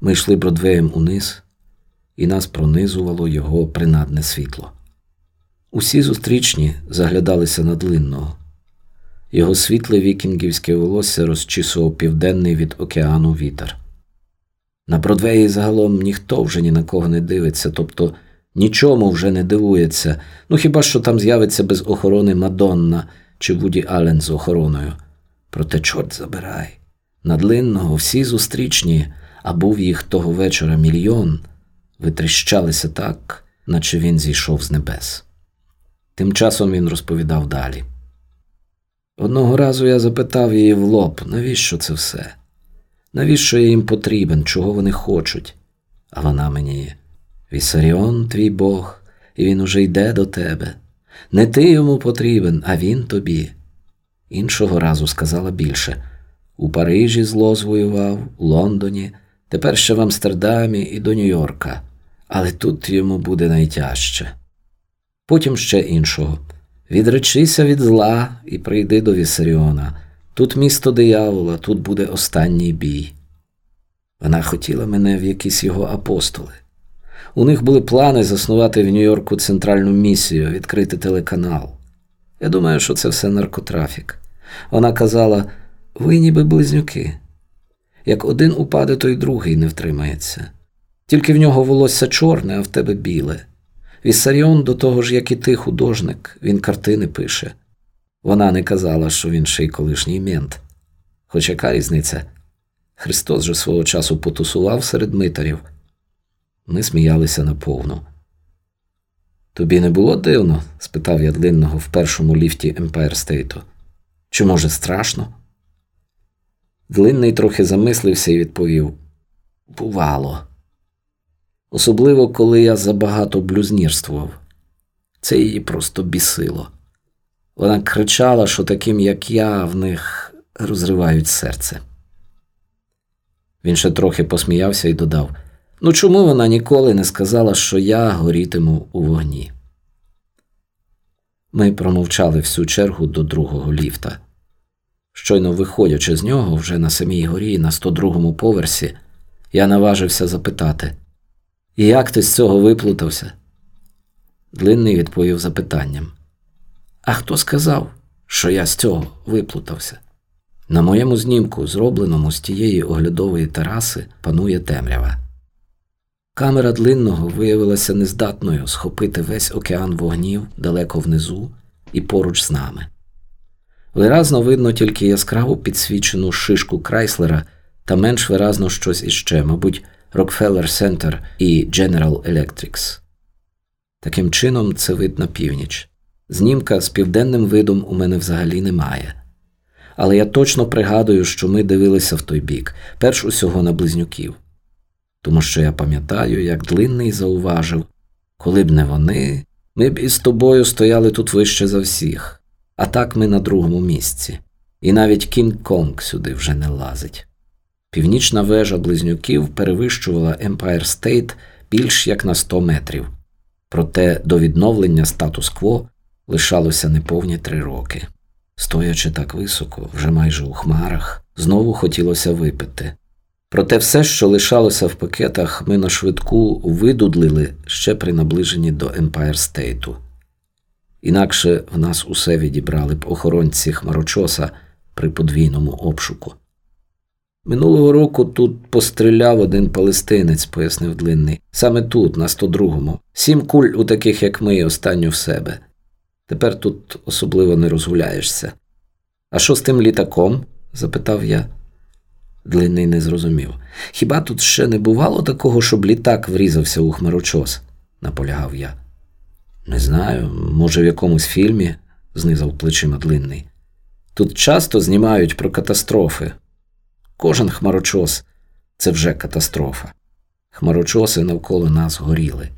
Ми йшли бродвеєм униз, і нас пронизувало його принадне світло. Усі зустрічні заглядалися на длинного. Його світле вікінгівське волосся розчісував південний від океану вітер. На Бродвеї загалом ніхто вже ні на кого не дивиться, тобто нічому вже не дивується, ну хіба що там з'явиться без охорони Мадонна чи Вуді Аллен з охороною. Проте, чорт забирай, на длинного всі зустрічні, а був їх того вечора мільйон, витріщалися так, наче він зійшов з небес. Тим часом він розповідав далі. Одного разу я запитав її в лоб, навіщо це все? Навіщо я їм потрібен, чого вони хочуть? А вона мені Вісаріон, твій Бог, і він уже йде до тебе. Не ти йому потрібен, а він тобі. Іншого разу сказала більше у Парижі зло звоював, у Лондоні, тепер ще в Амстердамі і до Нью-Йорка, але тут йому буде найтяжче. Потім ще іншого. Відречися від зла і прийди до Вісаріона. Тут місто диявола, тут буде останній бій. Вона хотіла мене в якісь його апостоли. У них були плани заснувати в Нью-Йорку центральну місію, відкрити телеканал. Я думаю, що це все наркотрафік. Вона казала: ви ніби близнюки. Як один упаде, то й другий не втримається. Тільки в нього волосся чорне, а в тебе біле. Віссаріон до того ж, як і ти, художник, він картини пише. Вона не казала, що він ще й колишній мент. Хоч яка різниця? Христос же свого часу потусував серед митарів. Ми сміялися наповну. Тобі не було дивно? спитав я длинного в першому ліфті Емпайр Стейту. Чи, може, страшно? Длинний трохи замислився і відповів Бувало. Особливо, коли я забагато блюзнірствував. Це її просто бісило. Вона кричала, що таким, як я, в них розривають серце. Він ще трохи посміявся і додав Ну чому вона ніколи не сказала, що я горітиму у вогні? Ми промовчали всю чергу до другого ліфта. Щойно виходячи з нього, вже на самій горі, на 102-му поверсі, я наважився запитати І як ти з цього виплутався? Длинний відповів запитанням. А хто сказав, що я з цього виплутався? На моєму знімку, зробленому з тієї оглядової тераси, панує темрява. Камера длинного виявилася нездатною схопити весь океан вогнів далеко внизу і поруч з нами. Виразно видно тільки яскраво підсвічену шишку Крайслера та менш виразно щось іще, мабуть, Rockefeller Center і General Electrics. Таким чином, це вид на північ. Знімка з південним видом у мене взагалі немає. Але я точно пригадую, що ми дивилися в той бік, перш усього на близнюків. Тому що я пам'ятаю, як длинний зауважив, коли б не вони, ми б із тобою стояли тут вище за всіх, а так ми на другому місці, і навіть Кінг-Конг сюди вже не лазить. Північна вежа близнюків перевищувала Empire State більш як на 100 метрів, проте до відновлення статус-кво лишалося неповні три роки. Стоячи так високо, вже майже у хмарах, знову хотілося випити. Проте все, що лишалося в пакетах, ми на швидку видудлили ще при наближенні до Empire Стейту. Інакше в нас усе відібрали б охоронці хмарочоса при подвійному обшуку. Минулого року тут постріляв один палестинець, пояснив длинний. Саме тут, на 102-му. Сім куль у таких, як ми, останню в себе. Тепер тут особливо не розгуляєшся. А що з тим літаком? запитав я. Длинний не зрозумів. Хіба тут ще не бувало такого, щоб літак врізався у хмарочос? наполягав я. Не знаю, може, в якомусь фільмі, знизав плечима длинний. Тут часто знімають про катастрофи. Кожен хмарочос це вже катастрофа. Хмарочоси навколо нас горіли.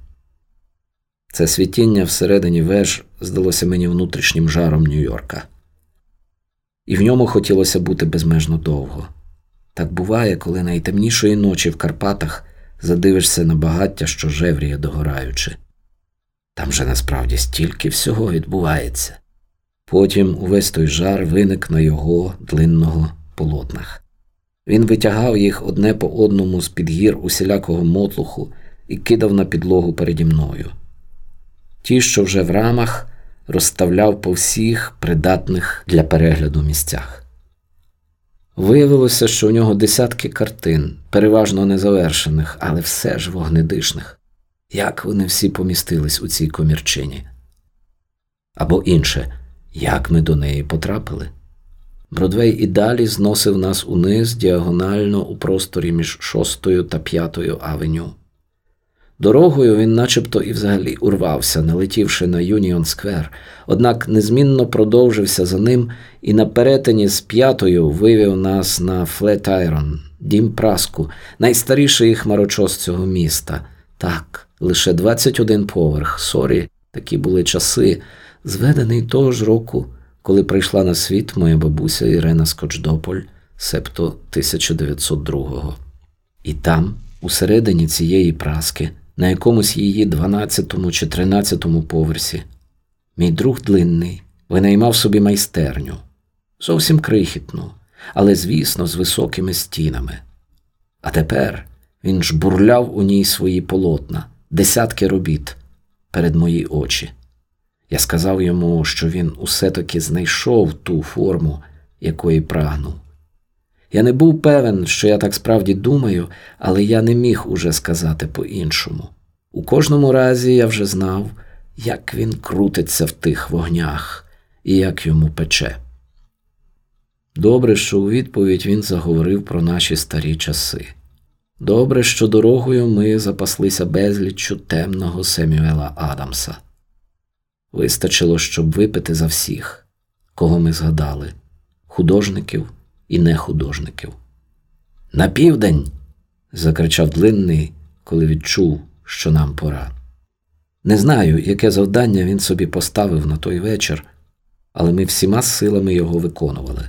Це світіння всередині веж здалося мені внутрішнім жаром Нью-Йорка. І в ньому хотілося бути безмежно довго. Так буває, коли найтемнішої ночі в Карпатах задивишся на багаття, що жевріє догораючи. Там же насправді стільки всього відбувається. Потім увесь той жар виник на його длинного полотнах. Він витягав їх одне по одному з під гір усілякого мотлуху і кидав на підлогу переді мною. Ті, що вже в рамах, розставляв по всіх придатних для перегляду місцях. Виявилося, що у нього десятки картин, переважно незавершених, але все ж вогнедишних. Як вони всі помістились у цій комірчині? Або інше, як ми до неї потрапили? Бродвей і далі зносив нас униз діагонально у просторі між шостою та п'ятою авеню. Дорогою він начебто і взагалі урвався, налетівши на Юніон Сквер, однак незмінно продовжився за ним і на перетині з п'ятою вивів нас на Флетайрон, дім Праску, найстаріший хмарочос цього міста. Так, лише 21 поверх, sorry, такі були часи, зведений того ж року, коли прийшла на світ моя бабуся Ірена Скочдополь, себто 1902-го. І там, усередині цієї праски, на якомусь її 12 чи 13 поверсі. Мій друг Длинний винаймав собі майстерню, зовсім крихітну, але, звісно, з високими стінами. А тепер він жбурляв у ній свої полотна, десятки робіт перед мої очі. Я сказав йому, що він усе таки знайшов ту форму, якої прагнув. Я не був певен, що я так справді думаю, але я не міг уже сказати по-іншому. У кожному разі я вже знав, як він крутиться в тих вогнях і як йому пече. Добре, що у відповідь він заговорив про наші старі часи. Добре, що дорогою ми запаслися безліччю темного Семюела Адамса. Вистачило, щоб випити за всіх, кого ми згадали художників і нехудожників. На південь. закричав длинний, коли відчув, що нам пора. Не знаю, яке завдання він собі поставив на той вечір, але ми всіма силами його виконували.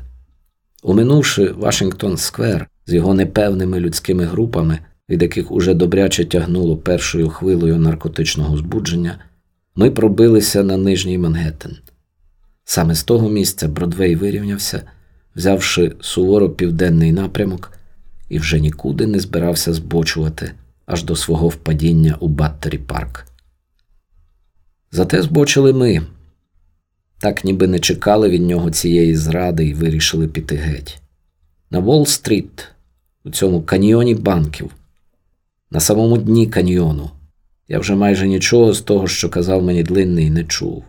Уминувши Вашингтон Сквер з його непевними людськими групами, від яких уже добряче тягнуло першою хвилою наркотичного збудження, ми пробилися на нижній Мангеттен. Саме з того місця Бродвей вирівнявся взявши суворо південний напрямок, і вже нікуди не збирався збочувати аж до свого впадіння у Баттері Парк. Зате збочили ми, так ніби не чекали від нього цієї зради і вирішили піти геть. На Уолл-стріт, у цьому каньйоні банків, на самому дні каньйону. Я вже майже нічого з того, що казав мені длинний, не чув.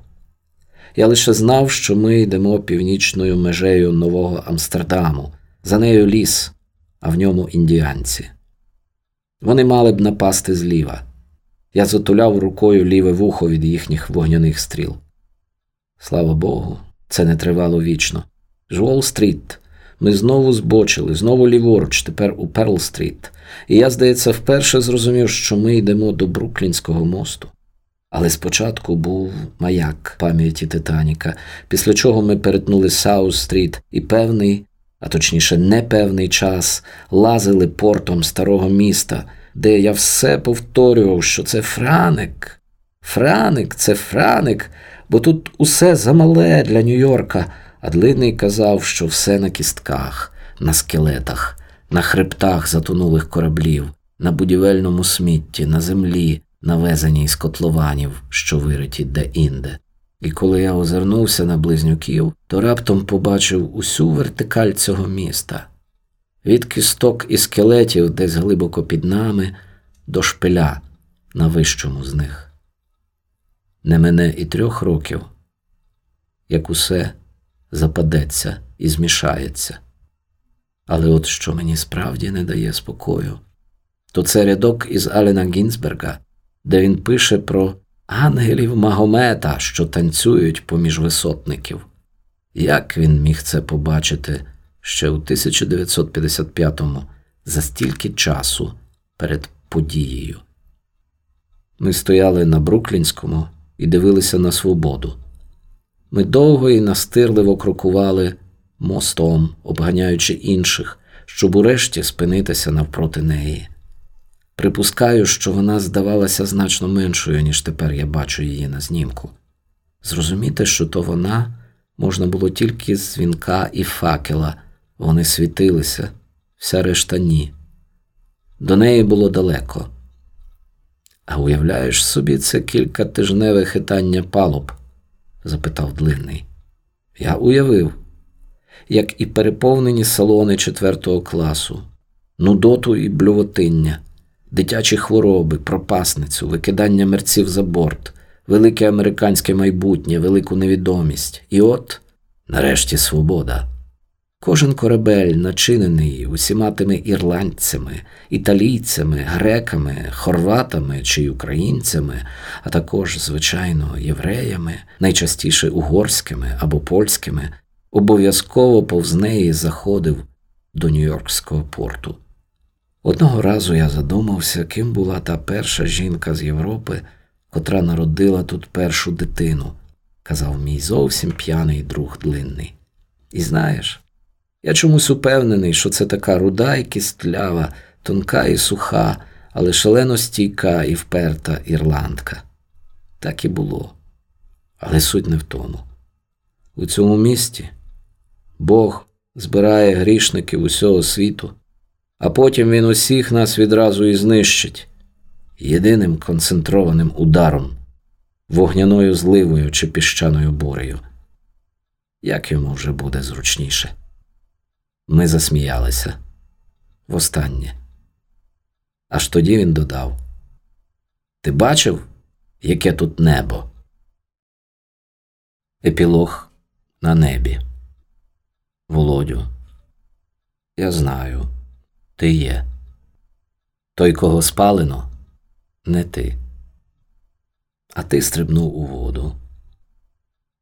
Я лише знав, що ми йдемо північною межею Нового Амстердаму, за нею ліс, а в ньому індіанці. Вони мали б напасти зліва. Я затуляв рукою ліве вухо від їхніх вогняних стріл. Слава Богу, це не тривало вічно. Уолл-стріт. Ми знову збочили, знову ліворуч, тепер у Перл-стріт. І я, здається, вперше зрозумів, що ми йдемо до Бруклінського мосту. Але спочатку був маяк пам'яті Титаніка, після чого ми перетнули Саус-стріт і певний, а точніше, непевний час лазили портом старого міста, де я все повторював, що це Франик. Франик, це Франик, бо тут усе замале для Нью-Йорка, а длинний казав, що все на кістках, на скелетах, на хребтах затонулих кораблів, на будівельному смітті, на землі навезені з котлованів, що вириті де-інде. І коли я озирнувся на близнюків, то раптом побачив усю вертикаль цього міста від кісток і скелетів десь глибоко під нами до шпиля на вищому з них. Не мене і трьох років, як усе западеться і змішається. Але от що мені справді не дає спокою, то це рядок із Алена Гінзберга, де він пише про ангелів Магомета, що танцюють поміж висотників. Як він міг це побачити ще у 1955-му за стільки часу перед подією? Ми стояли на Бруклінському і дивилися на свободу. Ми довго і настирливо крокували мостом, обганяючи інших, щоб урешті спинитися навпроти неї. Припускаю, що вона здавалася значно меншою, ніж тепер я бачу її на знімку. Зрозуміти, що то вона можна було тільки з дзвінка і факела, вони світилися, вся решта ні. До неї було далеко. А уявляєш собі це кількатижневе хитання палуб? Запитав длинний. Я уявив, як і переповнені салони четвертого класу, нудоту і блювотиння, дитячі хвороби, пропасницю, викидання мерців за борт, велике американське майбутнє, велику невідомість. І от, нарешті, свобода. Кожен корабель начинений усіма тими ірландцями, італійцями, греками, хорватами чи українцями, а також, звичайно, євреями, найчастіше угорськими або польськими, обов'язково повз неї заходив до Нью-Йоркського порту. Одного разу я задумався, ким була та перша жінка з Європи, котра народила тут першу дитину, казав мій зовсім п'яний друг длинний. І знаєш, я чомусь упевнений, що це така руда і кістлява, тонка і суха, але шалено стійка і вперта ірландка. Так і було. Але суть не в тому. У цьому місті Бог збирає грішників усього світу, а потім він усіх нас відразу і знищить єдиним концентрованим ударом, вогняною зливою чи піщаною бурею. Як йому вже буде зручніше. Ми засміялися. Востаннє. Аж тоді він додав: Ти бачив, яке тут небо? Епілог на небі. Володю. Я знаю, ти є. Той, кого спалено, не ти. А ти стрибнув у воду.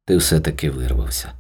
Ти все таки вирвався.